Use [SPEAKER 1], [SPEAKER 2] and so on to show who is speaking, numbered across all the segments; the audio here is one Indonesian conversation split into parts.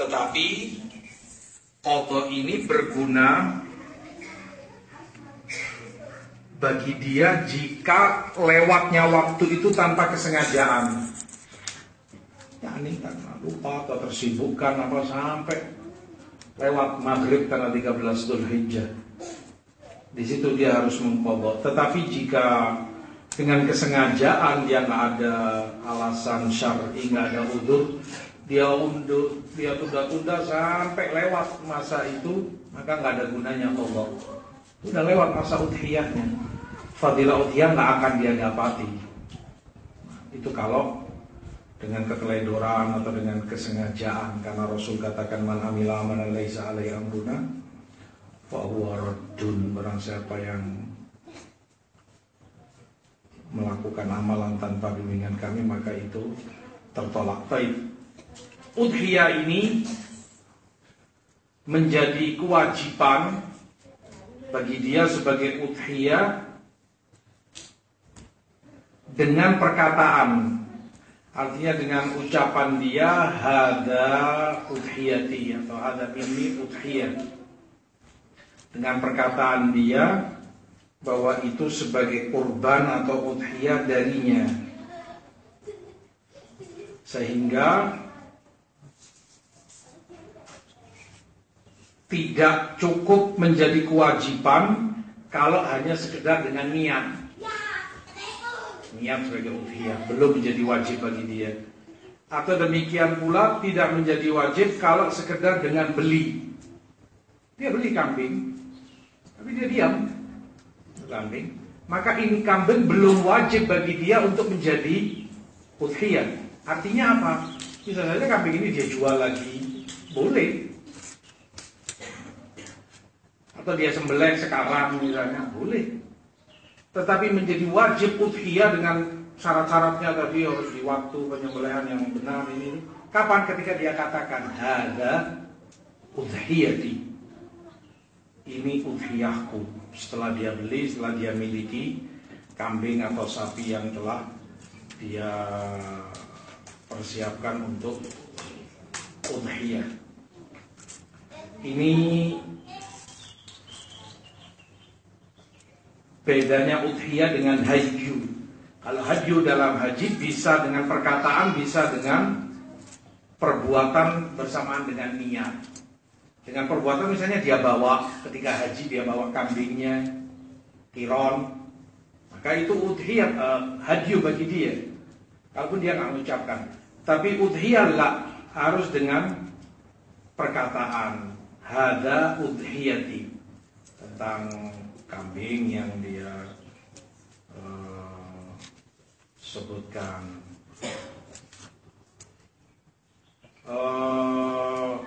[SPEAKER 1] Tetapi Kodo ini berguna bagi dia jika lewatnya waktu itu tanpa kesengajaan. Ya ini kan lupa atau tersibukkan apa sampai lewat maghrib tanggal 13 Dhul Hijjah. Di situ dia harus mengkodok. Tetapi jika dengan kesengajaan dia nggak ada alasan syar'i, nggak ada udur, dia undur, dia tunda-tunda sampai lewat masa itu, maka nggak ada gunanya Allah. Udah lewat masa udhiyahnya. Fadilah udhiyah nggak akan dia dapati. Itu kalau dengan keteledoran atau dengan kesengajaan karena Rasul katakan man amila amalan laisa alaihi amruna fa huwa raddun barang siapa yang melakukan amalan tanpa bimbingan kami maka itu tertolak. Baik udhiyah ini menjadi kewajiban bagi dia sebagai udhiyah dengan perkataan. Artinya dengan ucapan dia hada udhiyati atau hada ini udhiyah. Dengan perkataan dia bahwa itu sebagai kurban atau udhiyah darinya. Sehingga tidak cukup menjadi kewajiban kalau hanya sekedar dengan niat. Niat sebagai udhiyah belum menjadi wajib bagi dia. Atau demikian pula tidak menjadi wajib kalau sekedar dengan beli. Dia beli kambing, tapi dia diam kambing. Maka ini kambing belum wajib bagi dia untuk menjadi udhiyah. Artinya apa? Misalnya kambing ini dia jual lagi, boleh atau dia sembelih sekarang misalnya. Boleh. Tetapi menjadi wajib udhiyah dengan syarat-syaratnya tadi harus di waktu penyembelihan yang benar ini. Kapan ketika dia katakan ada udhiyati ini udhiyahku. Setelah dia beli setelah dia miliki kambing atau sapi yang telah dia persiapkan untuk udhiyah. Ini bedanya udhiyah dengan haju. Kalau haju dalam haji bisa dengan perkataan, bisa dengan perbuatan bersamaan dengan niat. Dengan perbuatan misalnya dia bawa ketika haji dia bawa kambingnya, kiron, maka itu udhiyah uh, haju bagi dia. Kalaupun dia nggak mengucapkan, tapi udhiyah lah harus dengan perkataan hada udhiyati tentang kambing yang dia uh, sebutkan. Uh,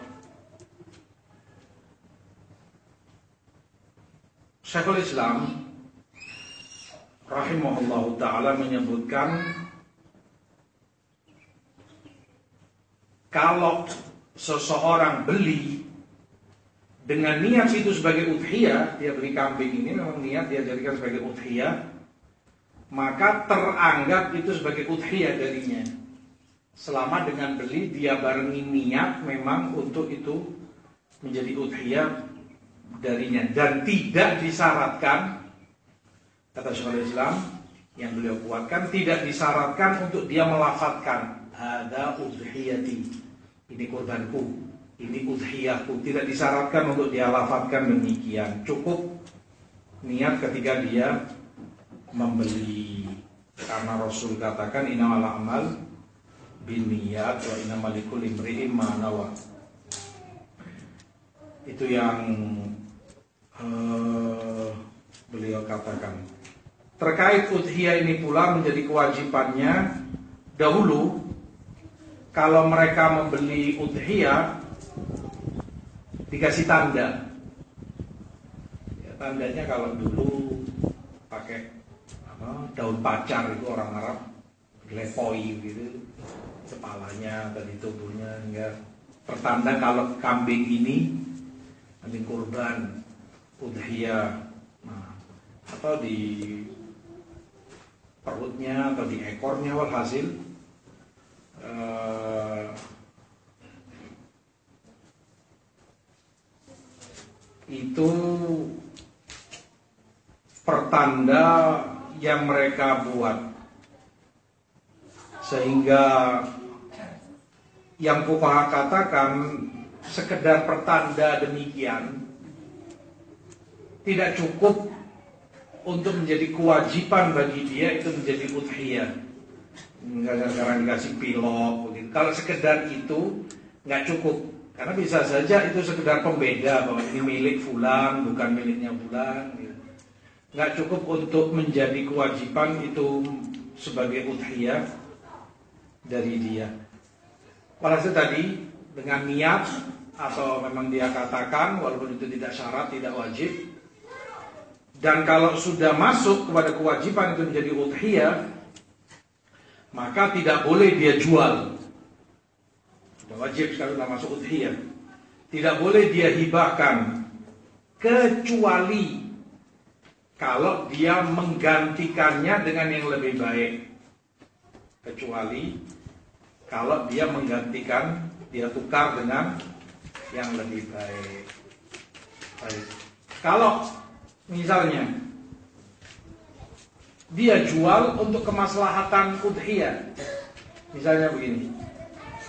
[SPEAKER 1] Syekhul Islam rahimahullah taala menyebutkan kalau seseorang beli dengan niat itu sebagai udhiyah, dia beli kambing ini memang niat dia jadikan sebagai udhiyah, maka teranggap itu sebagai udhiyah darinya. Selama dengan beli dia barengi niat memang untuk itu menjadi udhiyah darinya. Dan tidak disyaratkan kata Syekhul Islam yang beliau kuatkan tidak disyaratkan untuk dia melafatkan. Ada udhiyati. Ini kurbanku ini udhiyahku. Tidak disyaratkan untuk dia lafadkan demikian. Cukup niat ketika dia membeli. Karena Rasul katakan inna ala amal bin niyat wa inna malikul imri'in itu yang uh, beliau katakan. Terkait udhiyah ini pula menjadi kewajibannya dahulu kalau mereka membeli udhiyah dikasih tanda. Ya, tandanya kalau dulu pakai apa, daun pacar itu orang Arab lepoi gitu kepalanya atau di tubuhnya hingga pertanda kalau kambing ini kambing kurban udhiyah nah, atau di perutnya atau di ekornya walhasil eh, itu pertanda yang mereka buat. Sehingga yang fuqaha katakan sekedar pertanda demikian tidak cukup untuk menjadi kewajiban bagi dia itu menjadi udhiyah. Gara-gara dikasih pilot begitu. Kalau sekedar itu nggak cukup karena bisa saja itu sekedar pembeda bahwa ini milik fulan bukan miliknya fulan gitu. nggak cukup untuk menjadi kewajiban itu sebagai udhiyah dari dia walhasil tadi dengan niat atau memang dia katakan walaupun itu tidak syarat tidak wajib dan kalau sudah masuk kepada kewajiban itu menjadi udhiyah maka tidak boleh dia jual. Wajib sekali masuk udhiyah. Tidak boleh dia hibahkan kecuali kalau dia menggantikannya dengan yang lebih baik. Kecuali kalau dia menggantikan, dia tukar dengan yang lebih baik. baik. Kalau misalnya dia jual untuk kemaslahatan udhiyah. Misalnya begini,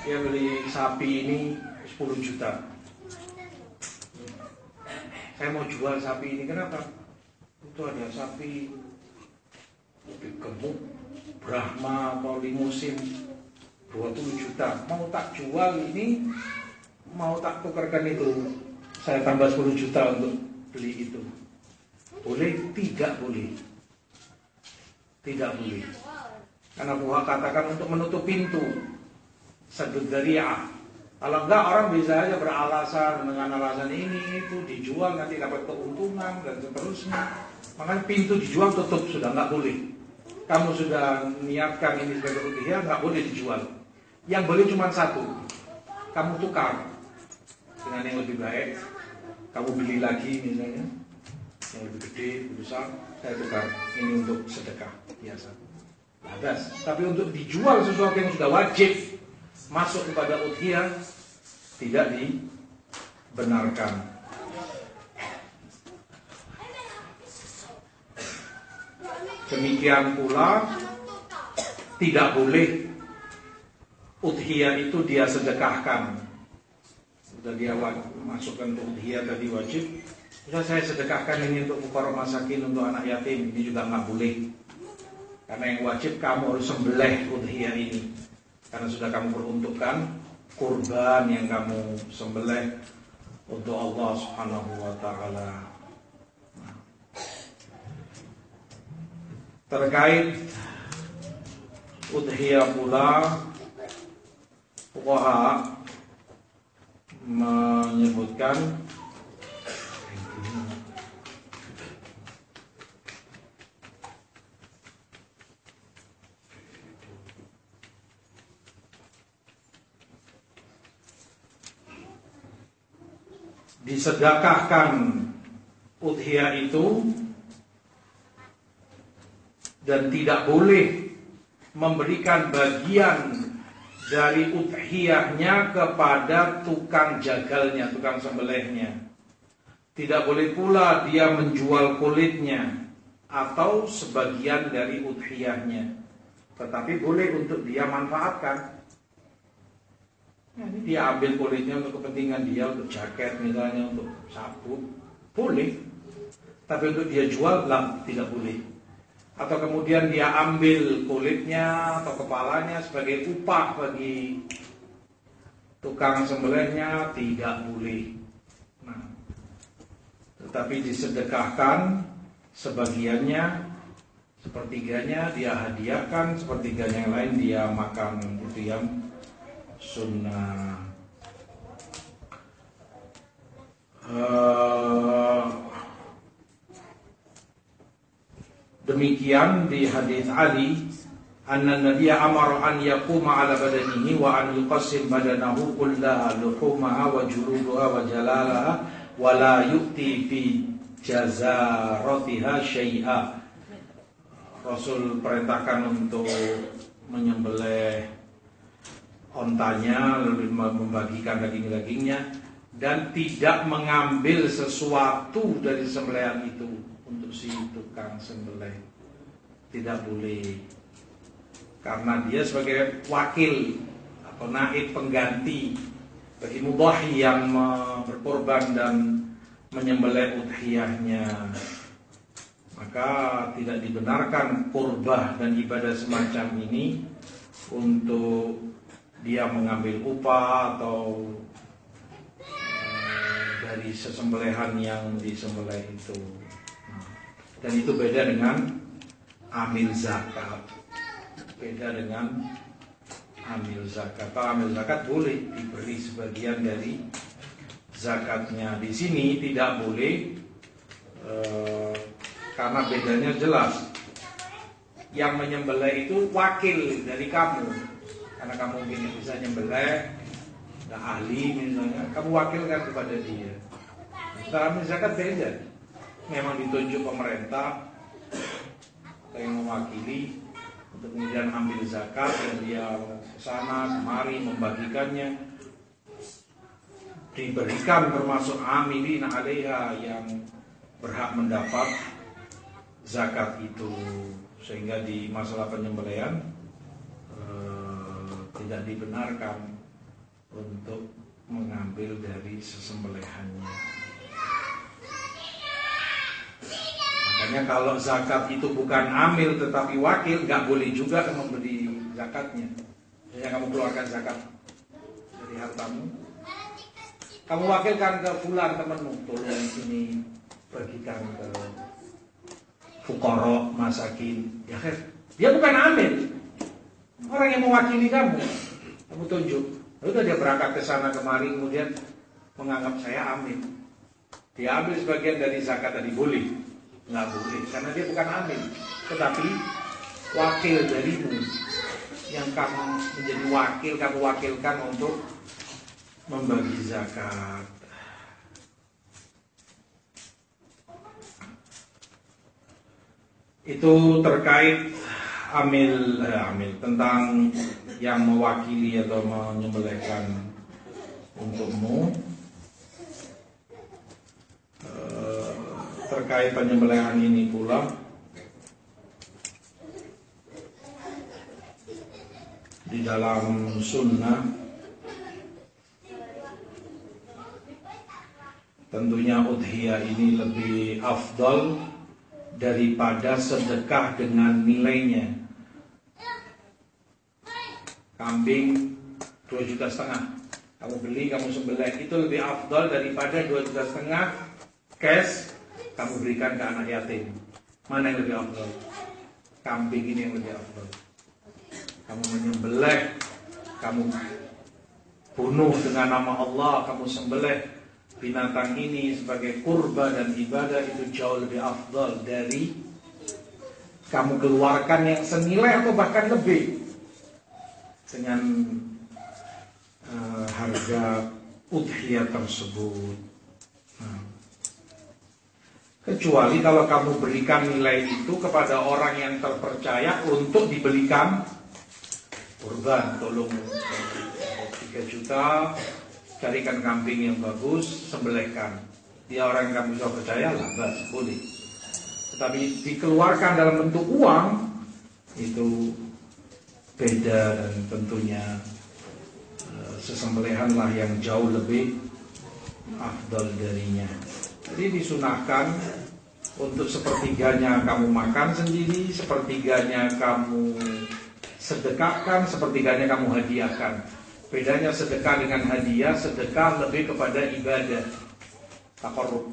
[SPEAKER 1] dia beli sapi ini 10 juta. Saya mau jual sapi ini, kenapa? Itu ada sapi lebih gemuk, Brahma atau limusin 20 juta. Mau tak jual ini, mau tak tukarkan itu. Saya tambah 10 juta untuk beli itu. Boleh? Tidak boleh tidak boleh. Karena buah katakan untuk menutup pintu. Sadud dari'ah. Kalau enggak orang bisa aja beralasan dengan alasan ini itu dijual nanti dapat keuntungan dan seterusnya. Makanya pintu dijual tutup sudah enggak boleh. Kamu sudah niatkan ini sebagai udhiyah enggak boleh dijual. Yang boleh cuma satu. Kamu tukar dengan yang lebih baik. Kamu beli lagi misalnya yang lebih gede, lebih besar, saya tukar ini untuk sedekah biasa. Labas. Tapi untuk dijual sesuatu yang sudah wajib masuk kepada udhiyah tidak dibenarkan. Demikian pula tidak boleh udhiyah itu dia sedekahkan. Sudah dia masukkan udhiyah tadi wajib, sudah saya sedekahkan ini untuk bukor masakin untuk anak yatim Ini juga nggak boleh Karena yang wajib kamu harus sembelih udhiyah ini Karena sudah kamu peruntukkan Kurban yang kamu sembelih Untuk Allah subhanahu wa ta'ala. Terkait Udhiyah pula Fuqaha Menyebutkan disedekahkan udhiyah itu dan tidak boleh memberikan bagian dari udhiyahnya kepada tukang jagalnya, tukang sembelihnya. Tidak boleh pula dia menjual kulitnya atau sebagian dari udhiyahnya. Tetapi boleh untuk dia manfaatkan. Dia ambil kulitnya untuk kepentingan dia, untuk jaket misalnya, untuk sabuk, boleh. Tapi untuk dia jual, lah tidak boleh. Atau kemudian dia ambil kulitnya atau kepalanya sebagai upah bagi tukang sembelihnya, tidak boleh. Nah, tetapi disedekahkan sebagiannya, sepertiganya dia hadiahkan, sepertiganya yang lain dia makan itu yang sunnah. Uh, demikian di hadis Ali anna Nabi amara an yaquma ala badanihi wa an yuqassim badanahu kullaha luhumaha wa juruduha wa jalalaha wa la yu'ti fi jazaratiha syai'a. Rasul perintahkan untuk menyembelih ontanya lalu membagikan daging-dagingnya dan tidak mengambil sesuatu dari sembelihan itu untuk si tukang sembelih. Tidak boleh. Karena dia sebagai wakil atau naib pengganti bagi mudahi yang berkorban dan menyembelih udhiyahnya. Maka tidak dibenarkan kurbah dan ibadah semacam ini untuk dia mengambil upah atau dari sesembelihan yang disembelih itu. dan itu beda dengan amil zakat. Beda dengan amil zakat. Kalau amil zakat boleh diberi sebagian dari zakatnya. Di sini tidak boleh e, karena bedanya jelas. Yang menyembelih itu wakil dari kamu. Karena kamu mungkin bisa nyembelih, nah, ahli misalnya, kamu wakilkan kepada dia. Dalam zakat beda. Memang ditunjuk pemerintah yang mewakili untuk kemudian ambil zakat dan dia ke sana kemari membagikannya diberikan termasuk amilin alaiha yang berhak mendapat zakat itu sehingga di masalah penyembelian eh, tidak dibenarkan untuk mengambil dari sesembelihannya. Makanya kalau zakat itu bukan amil tetapi wakil, nggak boleh juga memberi zakatnya. Jadi kamu keluarkan zakat dari hartamu. Kamu wakilkan ke fulan temanmu, tolong ini bagikan ke fukoro, masakin. Ya kan? Dia bukan amil. Orang yang mewakili kamu, kamu tunjuk. Lalu dia berangkat ke sana kemari kemudian menganggap saya amil. Dia ambil sebagian dari zakat tadi boleh nggak boleh karena dia bukan amin tetapi wakil darimu yang kamu menjadi wakil kamu wakilkan untuk membagi zakat itu terkait amil eh, amil tentang yang mewakili atau menyembelihkan untukmu. Terkait penyembelihan ini pula di dalam sunnah tentunya udhiyah ini lebih afdal daripada sedekah dengan nilainya kambing 2 juta setengah kamu beli kamu sembelih itu lebih afdal daripada 2 juta setengah cash kamu berikan ke anak yatim. Mana yang lebih afdal? Kambing ini yang lebih afdal. Kamu menyembelih, kamu bunuh dengan nama Allah, kamu sembelih binatang ini sebagai kurban dan ibadah itu jauh lebih afdal dari kamu keluarkan yang senilai atau bahkan lebih dengan uh, harga udhiyah tersebut. Nah. Kecuali kalau kamu berikan nilai itu kepada orang yang terpercaya untuk dibelikan kurban, tolong 3 juta, carikan kambing yang bagus, sembelihkan. Dia orang yang kamu bisa percaya, lah, boleh. Tetapi dikeluarkan dalam bentuk uang, itu beda dan tentunya eh, sesembelihan lah yang jauh lebih afdal darinya. Jadi disunahkan untuk sepertiganya kamu makan sendiri, sepertiganya kamu sedekahkan, sepertiganya kamu hadiahkan. Bedanya sedekah dengan hadiah, sedekah lebih kepada ibadah. Takarrub.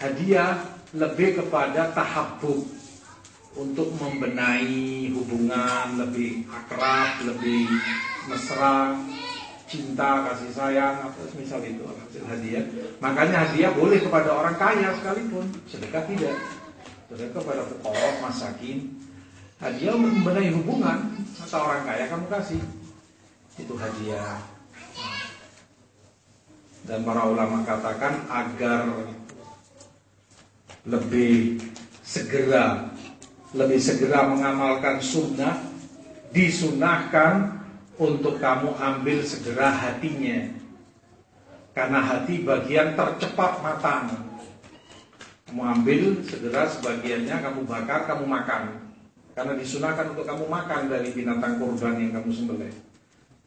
[SPEAKER 1] Hadiah lebih kepada tahabbub untuk membenahi hubungan lebih akrab, lebih mesra, cinta, kasih sayang, apa misal itu hasil hadiah. Makanya hadiah boleh kepada orang kaya sekalipun, sedekah tidak. Sedekah kepada fukara, masakin. Hadiah membenahi hubungan, atau orang kaya kamu kasih. Itu hadiah. Dan para ulama katakan agar lebih segera lebih segera mengamalkan sunnah disunahkan untuk kamu ambil segera hatinya Karena hati bagian tercepat matang. Kamu ambil segera sebagiannya kamu bakar, kamu makan. Karena disunahkan untuk kamu makan dari binatang kurban yang kamu sembelih.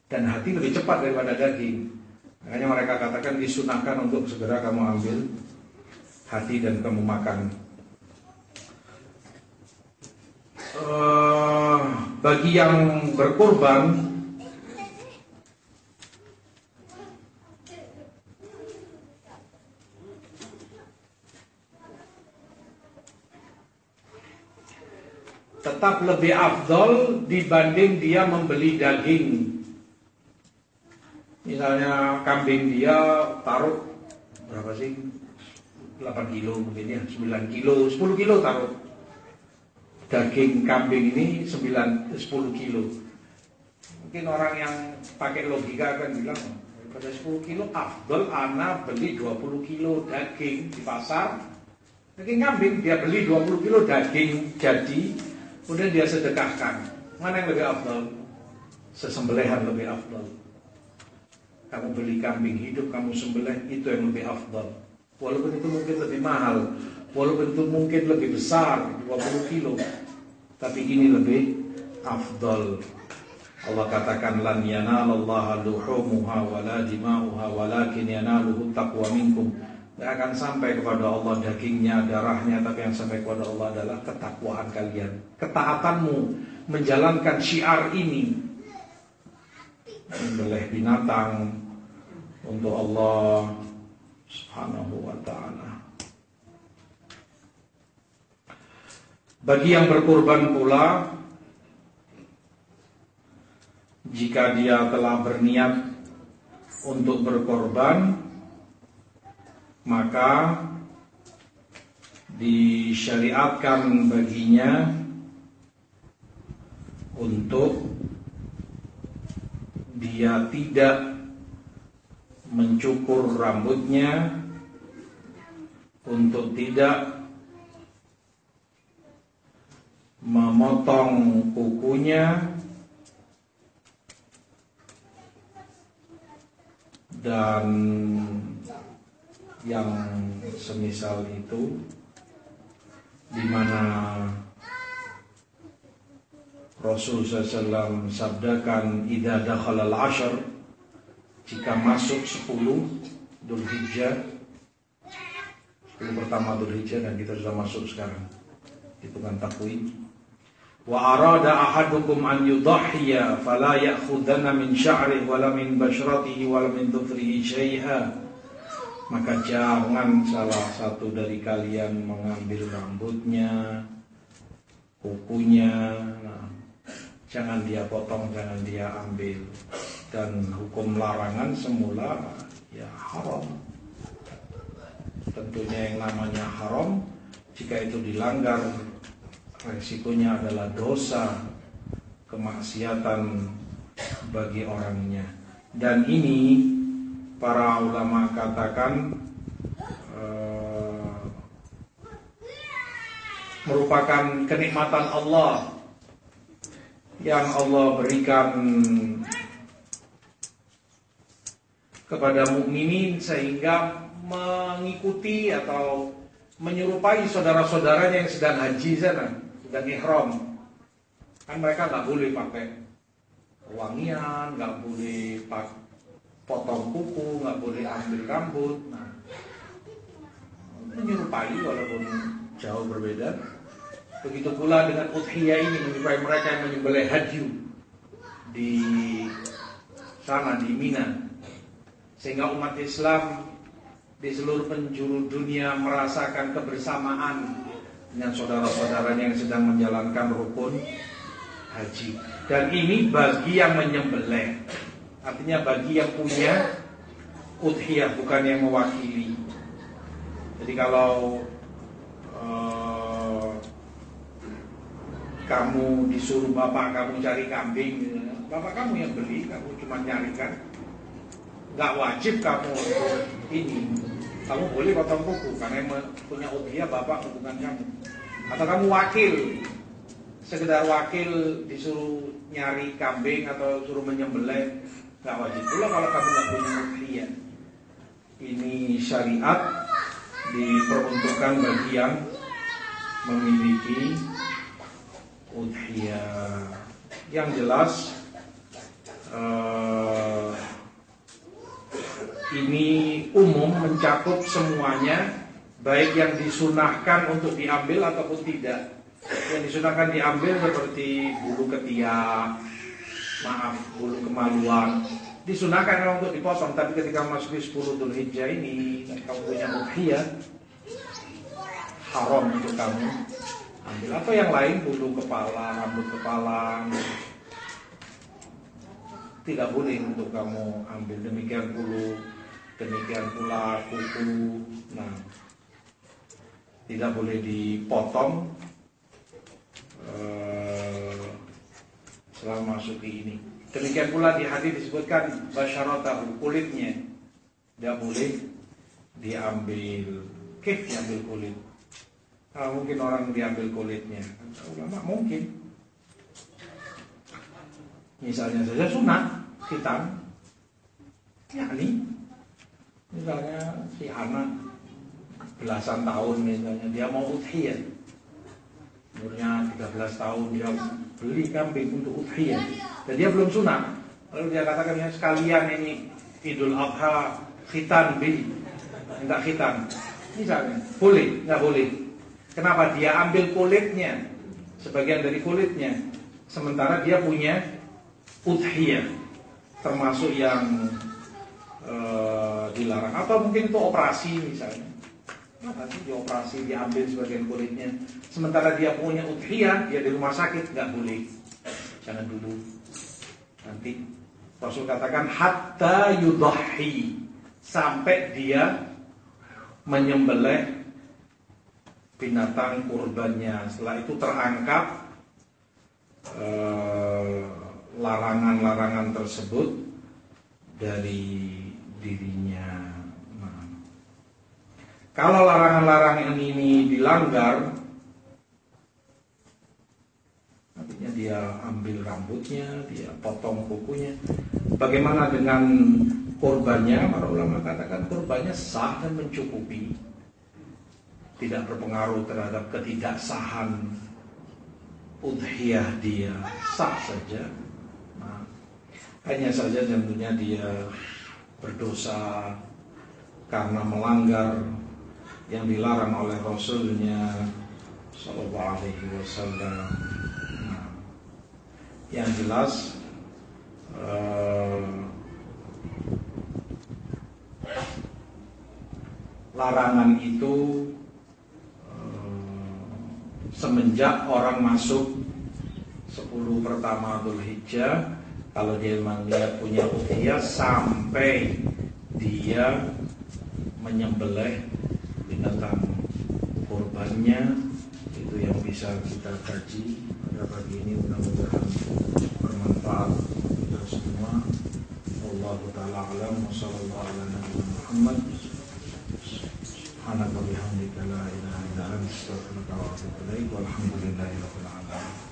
[SPEAKER 1] Dan hati lebih cepat daripada daging. Makanya mereka katakan disunahkan untuk segera kamu ambil hati dan kamu makan. Uh, bagi yang berkorban tetap lebih afdol dibanding dia membeli daging. Misalnya kambing dia taruh berapa sih? 8 kilo mungkin ya, 9 kilo, 10 kilo taruh. Daging kambing ini 9 10 kilo. Mungkin orang yang pakai logika akan bilang pada 10 kilo afdol ana beli 20 kilo daging di pasar. Daging kambing dia beli 20 kilo daging jadi Kemudian dia sedekahkan. Mana yang lebih afdal? Sesembelihan lebih afdal. Kamu beli kambing hidup, kamu sembelih, itu yang lebih afdal. Walaupun itu mungkin lebih mahal, walaupun itu mungkin lebih besar, 20 kilo. Tapi ini lebih afdal. Allah katakan lan yanalallaha luhumuha wala dima'uha walakin yanaluhu taqwa minkum. Tidak akan sampai kepada Allah dagingnya, darahnya, tapi yang sampai kepada Allah adalah ketakwaan kalian. Ketaatanmu menjalankan syiar ini. Membelih binatang untuk Allah subhanahu wa ta'ala. Bagi yang berkorban pula, jika dia telah berniat untuk berkorban, maka disyariatkan baginya untuk dia tidak mencukur rambutnya untuk tidak memotong kukunya. Dan yang semisal itu di mana Rasul SAW sabdakan idza dakhala al-ashr jika masuk 10 Dzulhijjah 10 pertama Dzulhijjah dan kita sudah masuk sekarang hitungan takwim wa arada ahadukum an yudhhiya fala ya'khudanna min sya'rihi wala min bashratihi wala min dhufrihi syai'a maka jangan salah satu dari kalian mengambil rambutnya, kukunya, nah, jangan dia potong, jangan dia ambil. Dan hukum larangan semula ya haram. Tentunya yang namanya haram, jika itu dilanggar, resikonya adalah dosa, kemaksiatan bagi orangnya. Dan ini para ulama katakan uh, merupakan kenikmatan Allah yang Allah berikan kepada mukminin sehingga mengikuti atau menyerupai saudara-saudaranya yang sedang haji sana, sedang ihram. Kan mereka nggak boleh pakai wangian, nggak boleh pakai potong kuku, nggak boleh ambil rambut. Nah, menyerupai walaupun jauh berbeda. Begitu pula dengan udhiyah ini menyerupai mereka yang menyembelih haji di sana di Mina. Sehingga umat Islam di seluruh penjuru dunia merasakan kebersamaan dengan saudara-saudaranya yang sedang menjalankan rukun haji. Dan ini bagi yang menyembelih. Artinya bagi yang punya udhiyah bukan yang mewakili. Jadi kalau uh, kamu disuruh bapak kamu cari kambing, bapak kamu yang beli, kamu cuma nyarikan. Gak wajib kamu ini. Kamu boleh potong kuku karena yang punya udhiyah bapak bukan kamu. Atau kamu wakil, sekedar wakil disuruh nyari kambing atau suruh menyembelih Gak wajib pula kalau kamu nggak punya udhiyah. ini syariat diperuntukkan bagi yang memiliki udhiyah yang jelas uh, ini umum mencakup semuanya baik yang disunahkan untuk diambil ataupun tidak. Yang disunahkan diambil seperti bulu ketiak maaf bulu kemaluan. Disunahkan untuk dipotong tapi ketika masuk 10 Dhul Hijjah ini kamu punya udhiyah haram untuk kamu ambil. Atau yang lain bulu kepala rambut kepala tidak boleh untuk kamu ambil. Demikian bulu demikian pula kuku nah tidak boleh dipotong uh, selama suki ini. Demikian pula di hadis disebutkan basyaratahu kulitnya tidak boleh diambil kif diambil kulit. Nah, mungkin orang diambil kulitnya, ulama mungkin. Misalnya saja sunat hitam, yakni misalnya si anak belasan tahun misalnya dia mau udhiyah umurnya 13 tahun dia beli kambing untuk udhiyah dan dia belum sunat. Lalu dia katakan ya sekalian ini Idul Adha khitan bi. Minta khitan. Misalnya boleh nggak boleh. Kenapa? Dia ambil kulitnya sebagian dari kulitnya. Sementara dia punya udhiyah termasuk yang uh, dilarang. Atau mungkin itu operasi misalnya? Nanti dioperasi diambil sebagian kulitnya? Sementara dia punya udhiyah dia di rumah sakit nggak boleh. Jangan dulu. Nanti Rasul katakan hatta yudahi sampai dia menyembelih binatang kurbannya. Setelah itu terangkat eh, larangan-larangan tersebut dari dirinya kalau larangan-larangan ini dilanggar, artinya dia ambil rambutnya, dia potong kukunya. Bagaimana dengan korbannya? Para ulama katakan korbannya sah dan mencukupi. Tidak berpengaruh terhadap ketidaksahan udhiyah dia sah saja. Nah, hanya saja tentunya dia berdosa karena melanggar yang dilarang oleh Rasulnya Sallallahu Alaihi Wasallam. Nah, yang jelas uh, larangan itu uh, semenjak orang masuk 10 pertama Dhul Hijjah kalau dia memang dia punya usia sampai dia menyembelih binatang korbannya itu yang bisa kita kaji. Pada pagi ini mudah-mudahan bermanfaat kita semua. Allah taala alam. Wa ala Muhammad. Subhanaka la ilaha illa anta astaghfiruka wa atubu ilaik. Walhamdulillahi rabbil